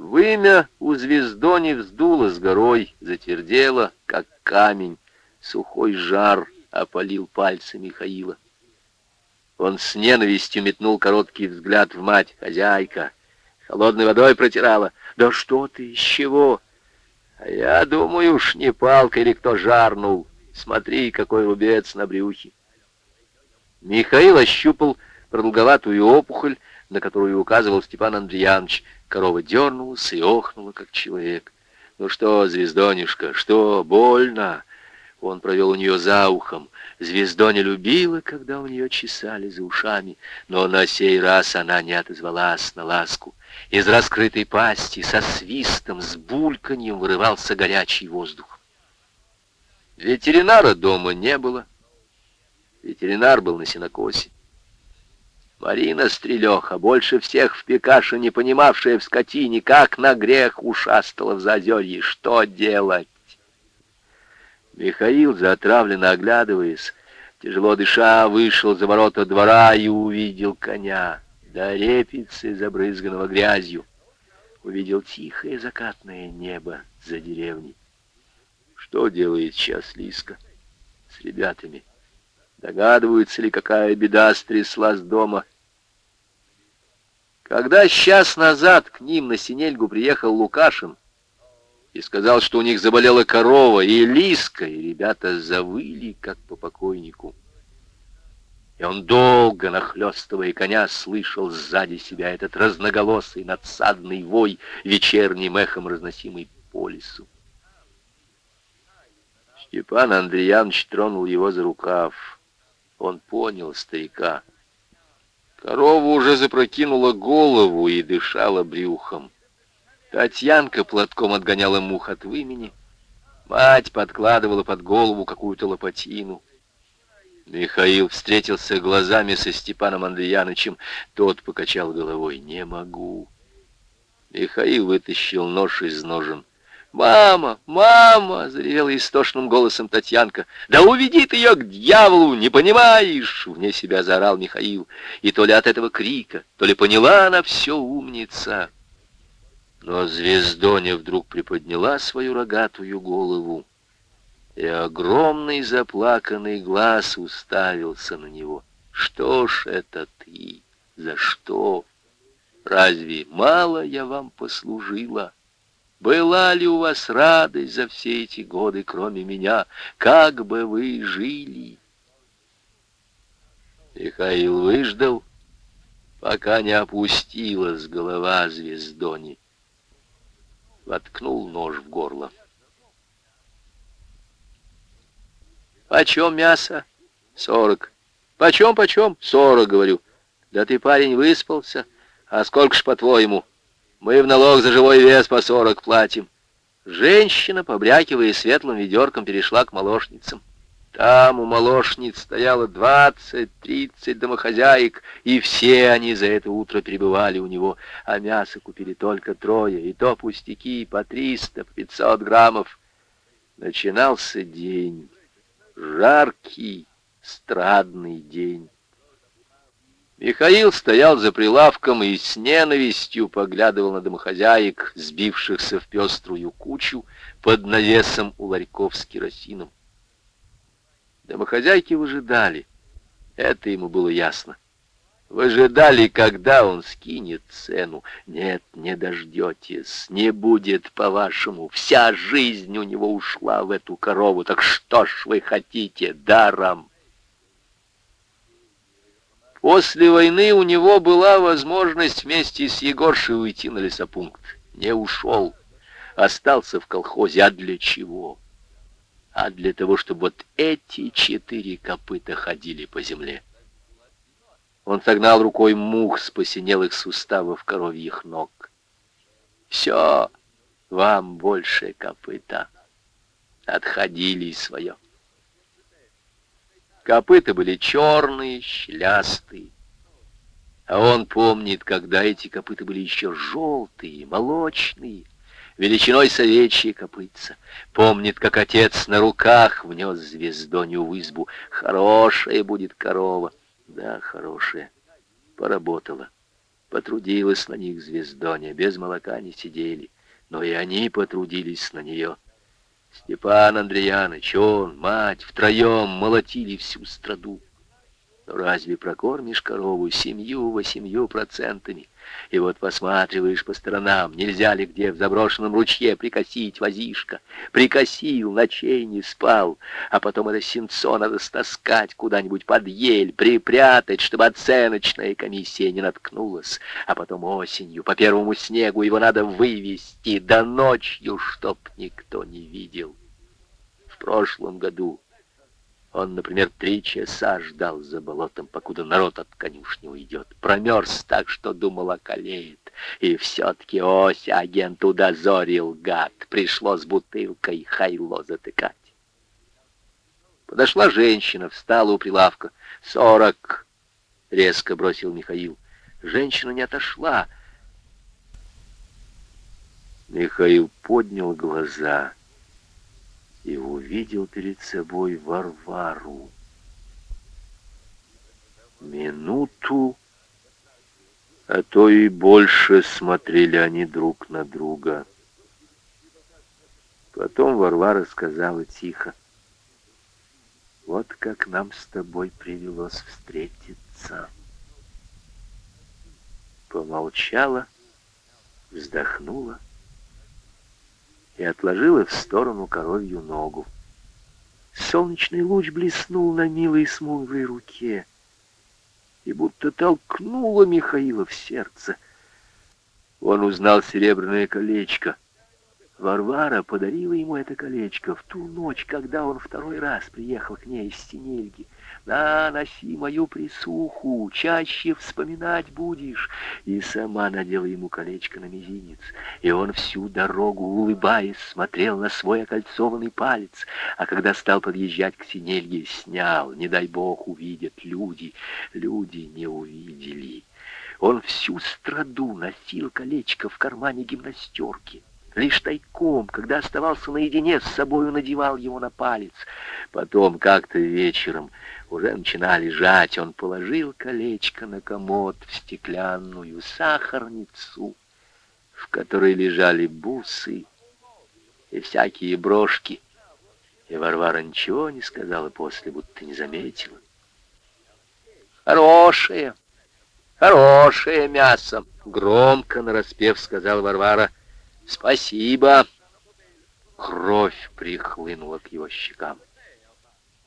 Вымя у звездони вздуло с горой, затвердело, как камень. Сухой жар опалил пальцы Михаила. Он с ненавистью метнул короткий взгляд в мать. Хозяйка холодной водой протирала. «Да что ты, из чего?» «А я думаю, уж не палка или кто жарнул. Смотри, какой рубец на брюхе». Михаил ощупал продолговатую опухоль, на которую указывал Степан Андреянович. Корова дернулась и охнула, как человек. «Ну что, звездонишка, что, больно?» Он провел у нее за ухом. Звездоня любила, когда у нее чесали за ушами, но на сей раз она не отозвалась на ласку. Из раскрытой пасти со свистом, с бульканьем вырывался горячий воздух. Ветеринара дома не было. Ветеринар был на сенокосе. Марина Стрелеха, больше всех в Пекаше, не понимавшая в скотине, как на грех ушастала в зазерье. Что делать? Михаил, затравленно оглядываясь, тяжело дыша, вышел за ворота двора и увидел коня, до репицы, забрызганного грязью. Увидел тихое закатное небо за деревней. Что делает сейчас Лиска с ребятами? Догадываются ли, какая беда стряслась дома? Когда час назад к ним на Синельгу приехал Лукашин и сказал, что у них заболела корова и лиска, и ребята завыли, как по покойнику. И он долго, нахлёстывая коня, слышал сзади себя этот разноголосый надсадный вой, вечерним эхом разносимый по лесу. Степан Андреянович тронул его за рукав. Он понял старика. Корова уже запрокинула голову и дышала брюхом. Татьянка платком отгоняла мух от вымени. Мать подкладывала под голову какую-то лопатину. Михаил встретился глазами со Степаном Андреянычем. Тот покачал головой. «Не могу». Михаил вытащил нож из ножен. «Мама! Мама!» — заревела истошным голосом Татьянка. «Да уведи ты ее к дьяволу! Не понимаешь!» — вне себя заорал Михаил. И то ли от этого крика, то ли поняла она все умница. Но звездоня вдруг приподняла свою рогатую голову, и огромный заплаканный глаз уставился на него. «Что ж это ты? За что? Разве мало я вам послужила?» Была ли у вас радость за все эти годы, кроме меня? Как бы вы жили?» Михаил выждал, пока не опустилась голова звездони. Воткнул нож в горло. «Почем мясо?» «Сорок». «Почем, почем?» «Сорок, говорю». «Да ты, парень, выспался. А сколько ж, по-твоему?» Мы в налог за живой вес по сорок платим. Женщина, побрякивая светлым ведерком, перешла к молочницам. Там у молочниц стояло двадцать-тридцать домохозяек, и все они за это утро перебывали у него, а мясо купили только трое, и то пустяки по триста, пятьсот граммов. Начинался день, жаркий, страдный день. Михаил стоял за прилавком и с ненавистью поглядывал на домохозяек, сбившихся в пеструю кучу под навесом у ларьков с керосином. Домохозяйки выжидали. Это ему было ясно. Выжидали, когда он скинет цену. Нет, не дождетесь, не будет, по-вашему. Вся жизнь у него ушла в эту корову. Так что ж вы хотите, даром? После войны у него была возможность вместе с Егоршей уйти на лесопункт. Не ушел, остался в колхозе. А для чего? А для того, чтобы вот эти четыре копыта ходили по земле. Он согнал рукой мух с посинелых суставов коровьих ног. Все, вам больше копыта. Отходили свое. Копыта были черные, щелястые. А он помнит, когда эти копыта были еще желтые, молочные, величиной совечьи копытца. Помнит, как отец на руках внес звездоню в избу. Хорошая будет корова. Да, хорошая. Поработала. Потрудилась на них звездоня, без молока не сидели, но и они потрудились на нее. Степан Андреяныч, он, мать, втроем молотили всю страду. Но разве прокормишь корову семью восемью процентами? И вот посматриваешь по сторонам, нельзя ли где в заброшенном ручье прикосить возишка. Прикосил, ночей не спал, а потом это сенцо надо стаскать куда-нибудь под ель, припрятать, чтобы оценочная комиссия не наткнулась. А потом осенью по первому снегу его надо вывести, да ночью, чтоб никто не видел. В прошлом году он, например, три часа ждал за болотом, покуда народ от конюшни уйдет. Промерз так, что думал, околеет. И все-таки ось агент удозорил, гад. Пришлось бутылкой хайло затыкать. Подошла женщина, встала у прилавка. «Сорок!» — резко бросил Михаил. Женщина не отошла. Михаил поднял глаза — и увидел перед собой Варвару. Минуту, а то и больше смотрели они друг на друга. Потом Варвара сказала тихо, «Вот как нам с тобой привелось встретиться». Помолчала, вздохнула, и отложила в сторону коровью ногу. Солнечный луч блеснул на милой смуглой руке и будто толкнуло Михаила в сердце. Он узнал серебряное колечко — Варвара подарила ему это колечко в ту ночь, когда он второй раз приехал к ней из Синельги. «На, носи мою присуху, чаще вспоминать будешь». И сама надела ему колечко на мизинец. И он всю дорогу, улыбаясь, смотрел на свой окольцованный палец. А когда стал подъезжать к Синельге, снял. Не дай бог увидят люди. Люди не увидели. Он всю страду носил колечко в кармане гимнастерки. Лишь тайком, когда оставался наедине с собою, надевал его на палец. Потом как-то вечером, уже начинали жать, он положил колечко на комод в стеклянную сахарницу, в которой лежали бусы и всякие брошки. И Варвара ничего не сказала после, будто не заметила. «Хорошее, хорошее мясо!» — громко нараспев сказала Варвара — «Спасибо!» Кровь прихлынула к его щекам.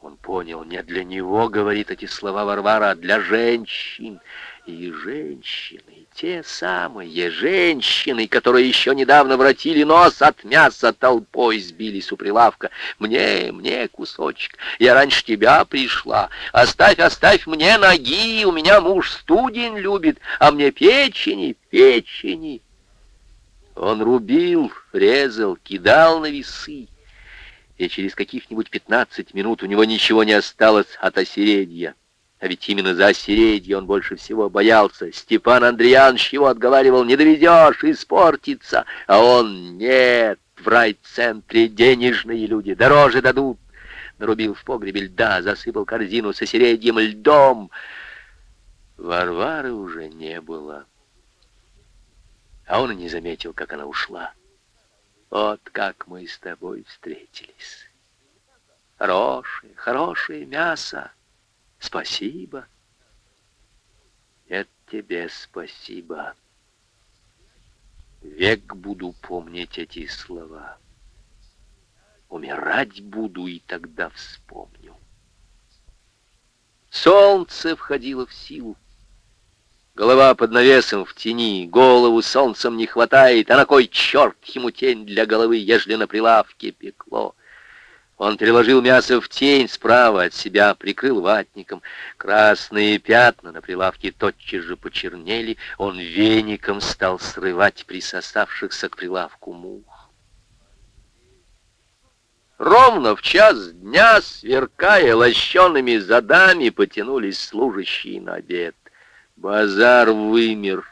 Он понял, не для него говорит эти слова Варвара, а для женщин. И женщины, те самые женщины, которые еще недавно воротили нос от мяса, толпой сбились у прилавка. «Мне, мне кусочек, я раньше тебя пришла. Оставь, оставь мне ноги, у меня муж студень любит, а мне печени, печени». Он рубил, резал, кидал на весы, и через каких-нибудь пятнадцать минут у него ничего не осталось от осередья. А ведь именно за осередье он больше всего боялся. Степан Андреянович его отговаривал, не доведешь, испортится. А он, нет, в райцентре денежные люди, дороже дадут. Нарубил в погребе льда, засыпал корзину с осередьем льдом. Варвары уже не было а он и не заметил, как она ушла. Вот как мы с тобой встретились. Хорошее, хорошее мясо. Спасибо. Это тебе спасибо. Век буду помнить эти слова. Умирать буду, и тогда вспомню. Солнце входило в силу. Голова под навесом в тени, голову солнцем не хватает, а на кой черт ему тень для головы, ежели на прилавке пекло? Он переложил мясо в тень справа от себя, прикрыл ватником. Красные пятна на прилавке тотчас же почернели. Он веником стал срывать присосавшихся к прилавку мух. Ровно в час дня, сверкая лощеными задами, потянулись служащие на обед. Базар вымер.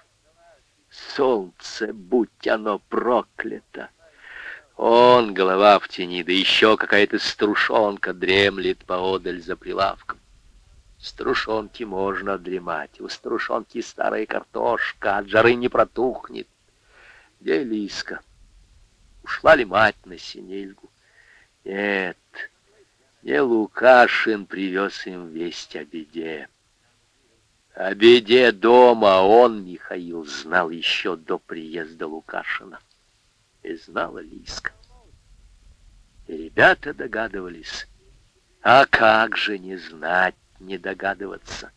Солнце, будь оно проклято. Он, голова в тени, да еще какая-то струшонка дремлет поодаль за прилавком. Струшонки можно дремать, у струшонки старая картошка, от жары не протухнет. Где Лиска? Ушла ли мать на синельгу? Нет, не Лукашин привез им весть о беде. О дома он, Михаил, знал еще до приезда Лукашина. И знала Лиска. И ребята догадывались. А как же не знать, не догадываться?